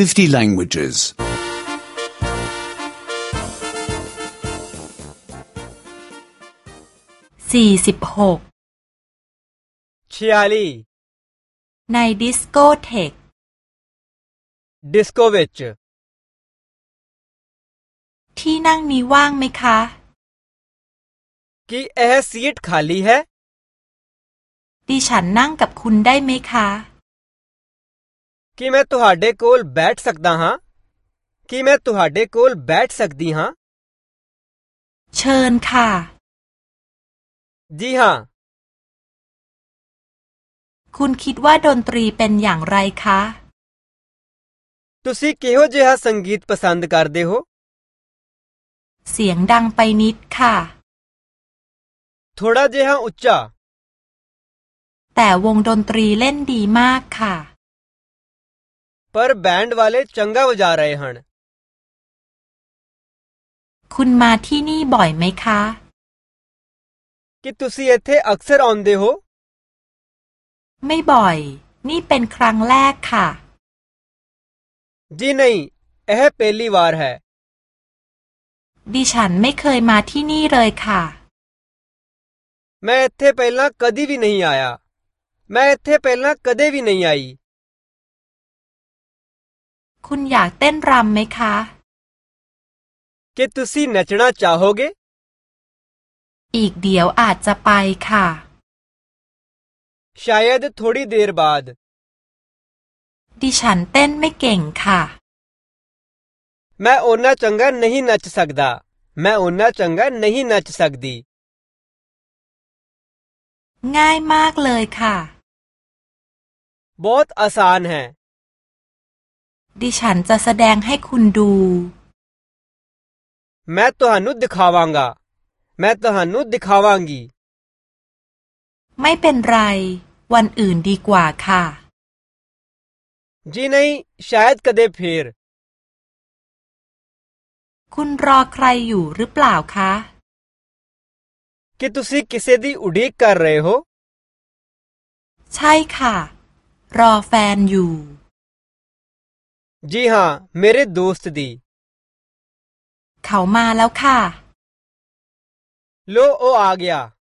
50 languages. 46ชิอาลีในดิสโกเทกดิสโกเวชที่นั่งนี้ว่างไหมคะี कि य ี सीट ลลีเ है ดิฉันนั่งกับคุณได้ไหมคะ ਕੀ ਮੈਂ ਤੁਹਾਡੇ ਕੋਲ ਬੈਠ ਸਕਦਾ ਹਾਂ ਕੀ ਮੈਂ ਤੁਹਾਡੇ ਕੋਲ ਬੈਠ ਸਕਦੀ ਹਾਂ เชิญค่ะ ਜੀ ਹਾਂ คุณคิดว่าดนตรี เป็นอย่างไรคะ ਤੁਸੀਂ ਕਿਹੋ ਜਿਹਾ ਸੰਗੀਤ ਪਸੰਦ ਕਰਦੇ ਹੋ เสียงดังไปนิดค่ะ ਥੋੜਾ ਜਿਹਾ ਉੱਚਾ แต่วงดนตรีเล่นดีมากค่ะ पर बैंड वाले चंगा बजा रहे हैं कुन मा ठी नी बॉय मई खा कि तुसी एथे अक्सर आंदे हो मई बॉय नी पेन क्रांग लैक खा जी नहीं एह पहली बार है दी शान मई खय मा ठी नी रय खा मैं एथे पहला कदी भी नहीं आया मैं एथे पहला कदे भी नहीं आई คุณอยากเต้นรำไหมคะคิดตุซีนัชนาจะฮโอเกอีกเดียวอาจจะไปค่ะชายดทอดีเดียร์บาดดิฉันเต้นไม่เก่งค่ะแม่โอนาจังกันไม่นัชสักดาแม่โอนาจังกันไม่นัชสักดีง่ายมากเลยค่ะบอทอาสานเหรดิฉันจะแสดงให้คุณดู แม่ตัวหนุดดิขาวังกาแม่ตัวหนุดดิขาวังกีไม่เป็นไร วันอื่นดีกว่าค่ะ จีไนชายดกระเดพีรคุณรอใครอยู่หรือเปล่าคะคิดตุสิคิเซดีอุดีกกันเรโฮใช่ค่ะ รอแฟนอยู่ जी हाँ मेरे दोस्त दी เขามาแล้วค่ะ लो ओ आ गया